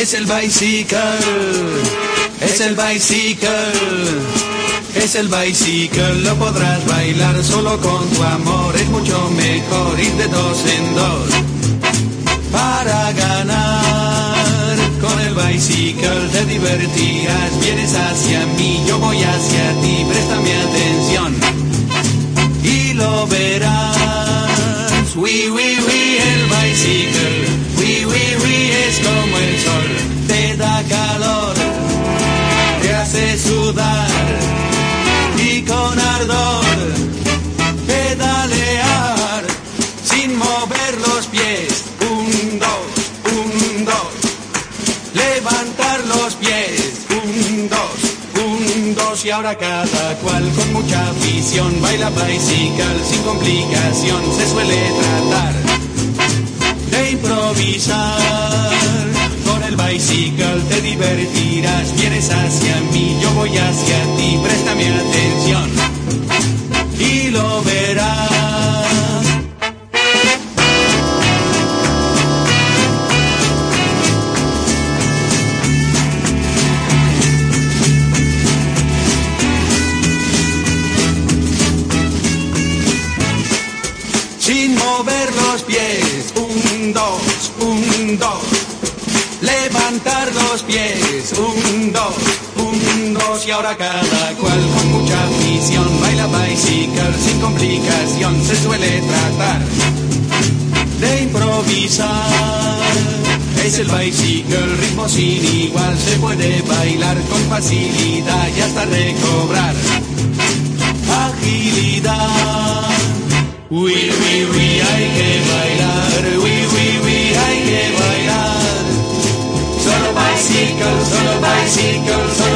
Es el bicycle, es el bicycle, es el bicycle, lo podrás bailar solo con tu amor, es mucho mejor ir de dos en dos para ganar. Con el bicycle te divertirás, vienes hacia mí, yo voy hacia ti, préstame atención y lo verás. Oui, oui, hace sudar y con ardor pedalear sin mover los pies. Un, dos, un, dos. Levantar los pies. Un, dos, un, dos. Y ahora cada cual con mucha afición baila bicycle sin complicación. Se suele tratar de improvisar. Con el bicycle divertirás. Vienes hacia mí, yo voy hacia ti. Préstame atención y lo verás. Sin mover los pies, un, dos, un, dos. Levantar los pies, un, dos, un, dos. Y ahora cada cual con mucha afición baila bicycle sin complicación. Se suele tratar de improvisar. Es el bicycle, ritmo sin igual. Se puede bailar con facilidad y hasta recobrar agilidad. Hay uy, hay que bailar.